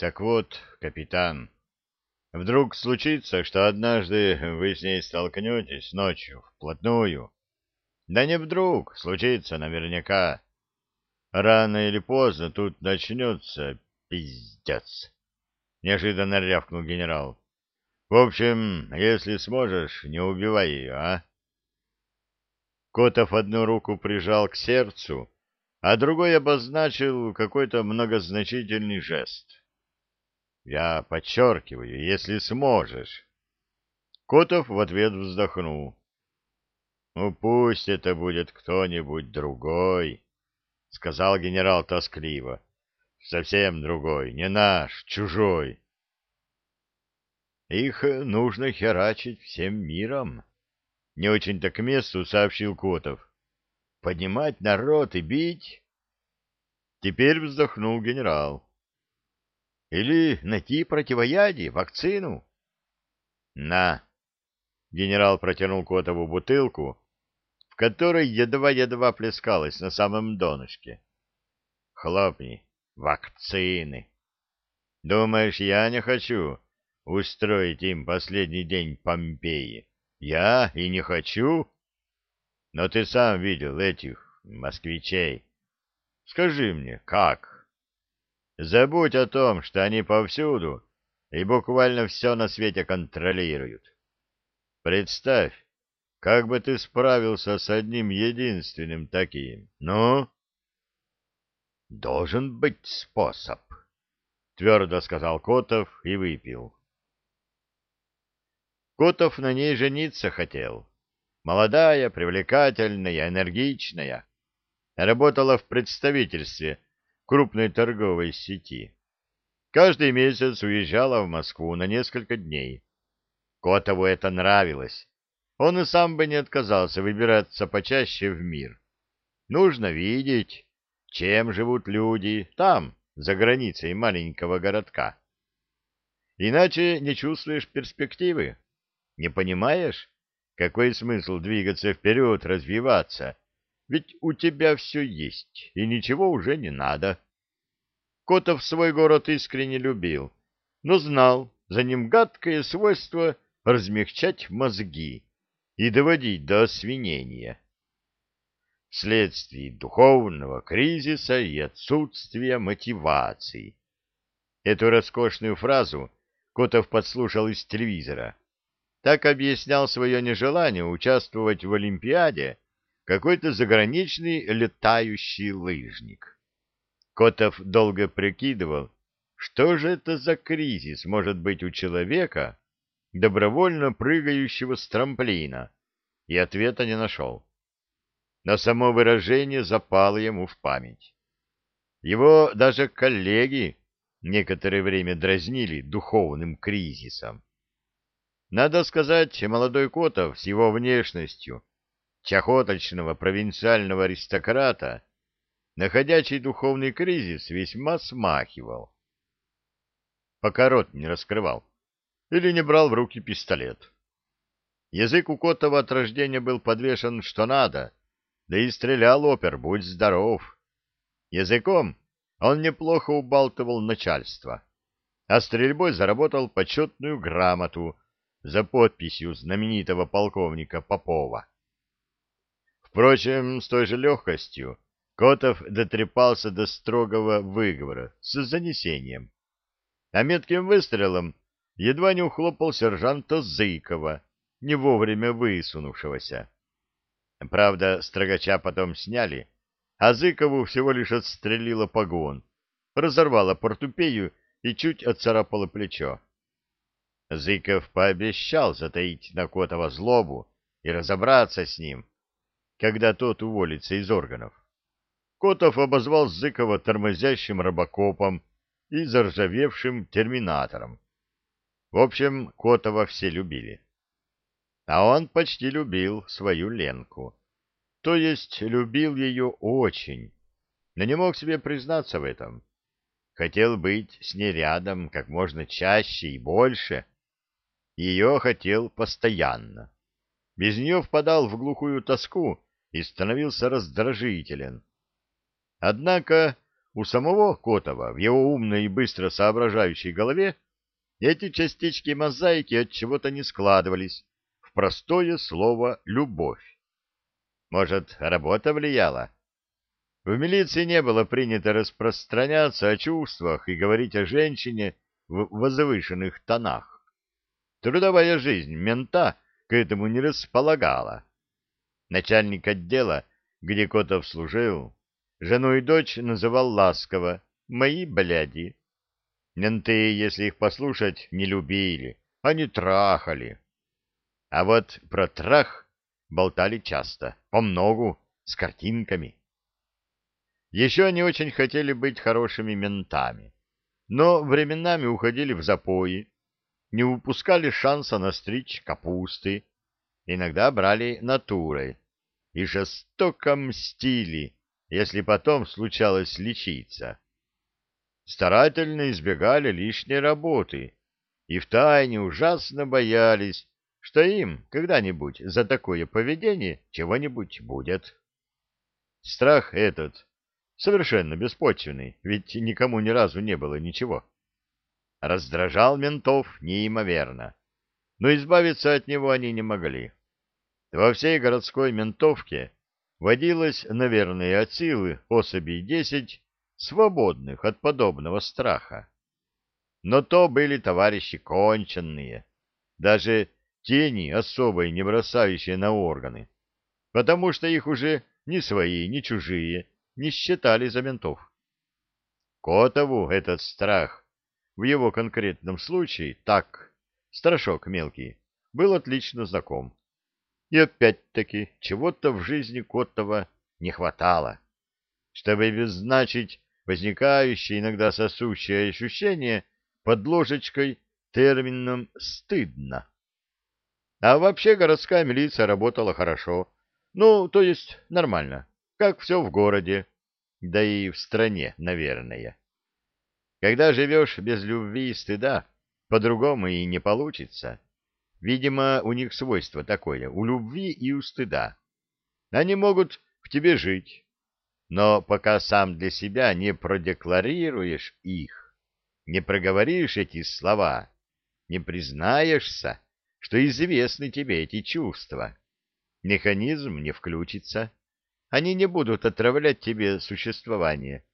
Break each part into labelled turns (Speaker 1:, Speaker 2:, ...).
Speaker 1: Так вот, капитан, вдруг случится, что однажды вы с ней столкнетесь ночью вплотную. Да не вдруг, случится наверняка. Рано или поздно тут начнется пиздец. Неожиданно рявкнул генерал. В общем, если сможешь, не убивай ее, а? Котов одну руку прижал к сердцу, а другой обозначил какой-то многозначительный жест. Я подчеркиваю, если сможешь. Котов в ответ вздохнул. Ну, пусть это будет кто-нибудь другой, — сказал генерал тоскливо. Совсем другой, не наш, чужой. Их нужно херачить всем миром, — не очень-то к месту сообщил Котов. Поднимать народ и бить? Теперь вздохнул генерал. Или найти противоядие, вакцину? На. Генерал протянул Котову бутылку, в которой едва-едва плескалась на самом донышке. Хлопни. Вакцины. Думаешь, я не хочу устроить им последний день Помпеи? Я и не хочу? Но ты сам видел этих москвичей. Скажи мне, как? Забудь о том, что они повсюду и буквально все на свете контролируют. Представь, как бы ты справился с одним единственным таким. Ну? Должен быть способ, твердо сказал Котов и выпил. Котов на ней жениться хотел. Молодая, привлекательная, энергичная. Работала в представительстве крупной торговой сети. Каждый месяц уезжала в Москву на несколько дней. Котову это нравилось. Он и сам бы не отказался выбираться почаще в мир. Нужно видеть, чем живут люди там, за границей маленького городка. Иначе не чувствуешь перспективы, не понимаешь, какой смысл двигаться вперед, развиваться? Ведь у тебя все есть, и ничего уже не надо. Котов свой город искренне любил, но знал за ним гадкое свойство размягчать мозги и доводить до освинения. Вследствие духовного кризиса и отсутствия мотивации. Эту роскошную фразу Котов подслушал из телевизора так объяснял свое нежелание участвовать в Олимпиаде какой-то заграничный летающий лыжник. Котов долго прикидывал, что же это за кризис может быть у человека, добровольно прыгающего с трамплина, и ответа не нашел. Но само выражение запало ему в память. Его даже коллеги некоторое время дразнили духовным кризисом. Надо сказать, молодой Котов с его внешностью, чахоточного провинциального аристократа, находящий духовный кризис весьма смахивал. Пока рот не раскрывал или не брал в руки пистолет. Язык у Котова от рождения был подвешен что надо, да и стрелял опер, будь здоров. Языком он неплохо убалтывал начальство, а стрельбой заработал почетную грамоту за подписью знаменитого полковника Попова. Впрочем, с той же легкостью Котов дотрепался до строгого выговора с занесением. А метким выстрелом едва не ухлопал сержанта Зыкова, не вовремя высунувшегося. Правда, строгача потом сняли, а Зыкову всего лишь отстрелила погон, разорвала портупею и чуть отцарапала плечо. Зыков пообещал затаить на Котова злобу и разобраться с ним, когда тот уволится из органов. Котов обозвал Зыкова тормозящим робокопом и заржавевшим терминатором. В общем, Котова все любили. А он почти любил свою Ленку. То есть любил ее очень, но не мог себе признаться в этом. Хотел быть с ней рядом как можно чаще и больше — ее хотел постоянно. Без нее впадал в глухую тоску и становился раздражителен. Однако у самого Котова в его умной и быстро соображающей голове эти частички мозаики от чего-то не складывались в простое слово «любовь». Может, работа влияла? В милиции не было принято распространяться о чувствах и говорить о женщине в возвышенных тонах. Трудовая жизнь мента к этому не располагала. Начальник отдела, где Котов служил, жену и дочь называл ласково «мои бляди». Менты, если их послушать, не любили, они трахали. А вот про трах болтали часто, по многу, с картинками. Еще они очень хотели быть хорошими ментами, но временами уходили в запои, не упускали шанса настричь капусты, иногда брали натурой и жестоко мстили, если потом случалось лечиться. Старательно избегали лишней работы и втайне ужасно боялись, что им когда-нибудь за такое поведение чего-нибудь будет. Страх этот совершенно беспочвенный, ведь никому ни разу не было ничего. Раздражал ментов неимоверно, но избавиться от него они не могли. Во всей городской ментовке водилось, наверное, от силы особей десять, свободных от подобного страха. Но то были товарищи конченные, даже тени особой не бросающие на органы, потому что их уже ни свои, ни чужие не считали за ментов. Котову этот страх, в его конкретном случае, так, страшок мелкий, был отлично знаком. И опять-таки чего-то в жизни Котова не хватало, чтобы обозначить возникающее иногда сосущее ощущение под ложечкой термином «стыдно». А вообще городская милиция работала хорошо, ну, то есть нормально, как все в городе, да и в стране, наверное. Когда живешь без любви и стыда, по-другому и не получится. Видимо, у них свойство такое, у любви и у стыда. Они могут в тебе жить, но пока сам для себя не продекларируешь их, не проговоришь эти слова, не признаешься, что известны тебе эти чувства, механизм не включится. Они не будут отравлять тебе существование.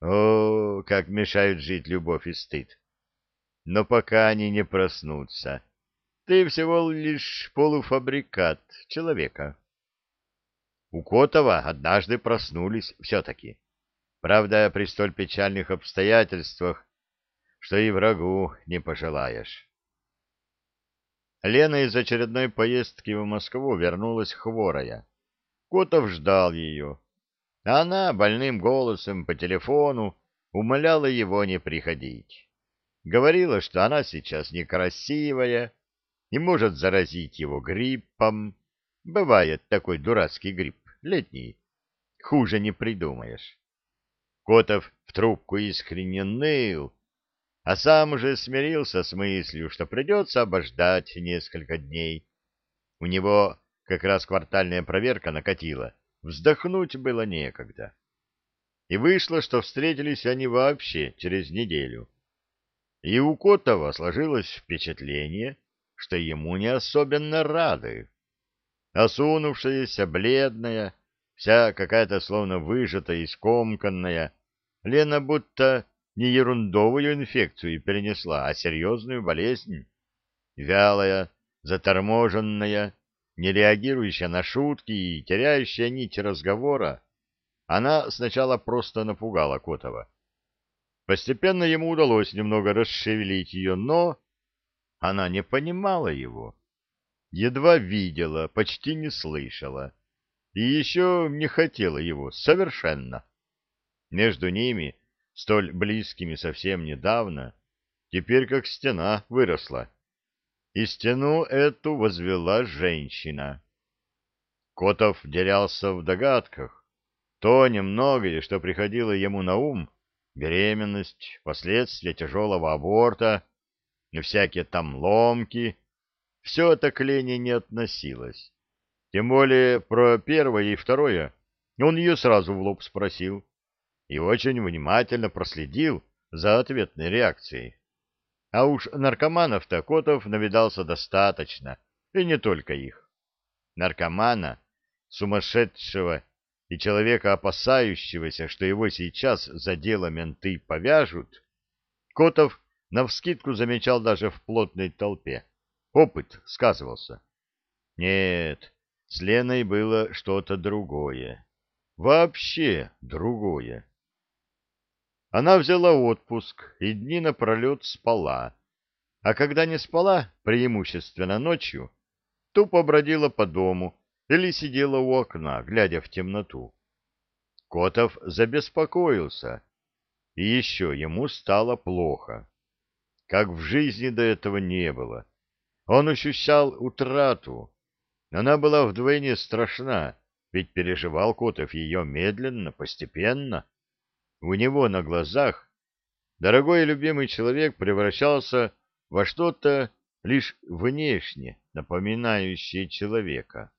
Speaker 1: О, как мешают жить любовь и стыд! Но пока они не проснутся, ты всего лишь полуфабрикат человека. У Котова однажды проснулись все-таки. Правда, при столь печальных обстоятельствах, что и врагу не пожелаешь. Лена из очередной поездки в Москву вернулась хворая. Котов ждал ее. Она больным голосом по телефону умоляла его не приходить. Говорила, что она сейчас некрасивая, и может заразить его гриппом. Бывает такой дурацкий грипп, летний. Хуже не придумаешь. Котов в трубку искренне ныл, а сам уже смирился с мыслью, что придется обождать несколько дней. У него как раз квартальная проверка накатила, вздохнуть было некогда. И вышло, что встретились они вообще через неделю. И у Котова сложилось впечатление, что ему не особенно рады. Осунувшаяся, бледная, вся какая-то словно выжатая и скомканная, Лена будто не ерундовую инфекцию перенесла, а серьезную болезнь. Вялая, заторможенная, не реагирующая на шутки и теряющая нить разговора, она сначала просто напугала Котова. Постепенно ему удалось немного расшевелить ее, но она не понимала его, едва видела, почти не слышала, и еще не хотела его совершенно. Между ними, столь близкими совсем недавно, теперь как стена выросла, и стену эту возвела женщина. Котов дерялся в догадках. То немногое, что приходило ему на ум, беременность, последствия тяжелого аборта — всякие там ломки, все это к Лене не относилось. Тем более про первое и второе он ее сразу в лоб спросил. и очень внимательно проследил за ответной реакцией. А уж наркоманов-то Котов навидался достаточно, и не только их. Наркомана, сумасшедшего и человека, опасающегося, что его сейчас за дело менты повяжут, Котов навскидку замечал даже в плотной толпе. Опыт сказывался. Нет, с Леной было что-то другое. Вообще другое. Она взяла отпуск и дни напролет спала. А когда не спала, преимущественно ночью, тупо бродила по дому или сидела у окна, глядя в темноту. Котов забеспокоился, и еще ему стало плохо. Как в жизни до этого не было. Он ощущал утрату. Она была вдвойне страшна, ведь переживал Котов ее медленно, постепенно. У него на глазах дорогой и любимый человек превращался во что-то лишь внешне напоминающее человека.